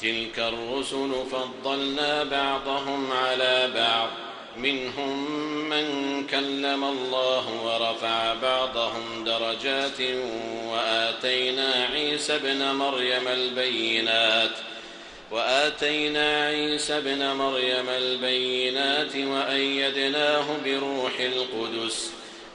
تلك الرسل فضلنا بعضهم على بعض. منهم من كلم الله ورفع بعضهم درجات وآتينا عيسى ابن مريم البينات. وآتينا عيسى ابن مريم البينات وأيدناه بروح القدس.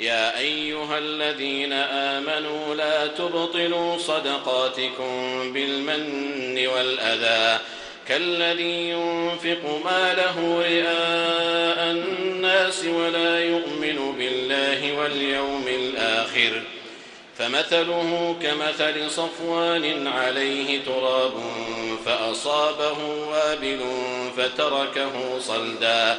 يا أيها الذين آمنوا لا تبطلوا صدقاتكم بالمن والأذى كالذي ينفق ماله رئاء الناس ولا يؤمن بالله واليوم الآخر فمثله كمثل صفوان عليه تراب فأصابه وابل فتركه صلدا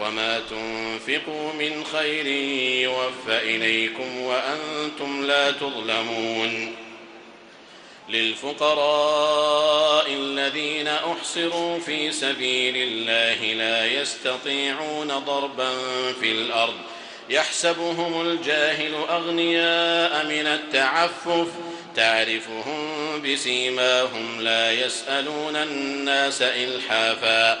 وما تنفقوا من خير يوفى إليكم وأنتم لا تظلمون للفقراء الذين أحصروا في سبيل الله لا يستطيعون ضربا في الأرض يحسبهم الجاهل أغنياء من التعفف تعرفهم بسيماهم لا يسألون الناس إلحافا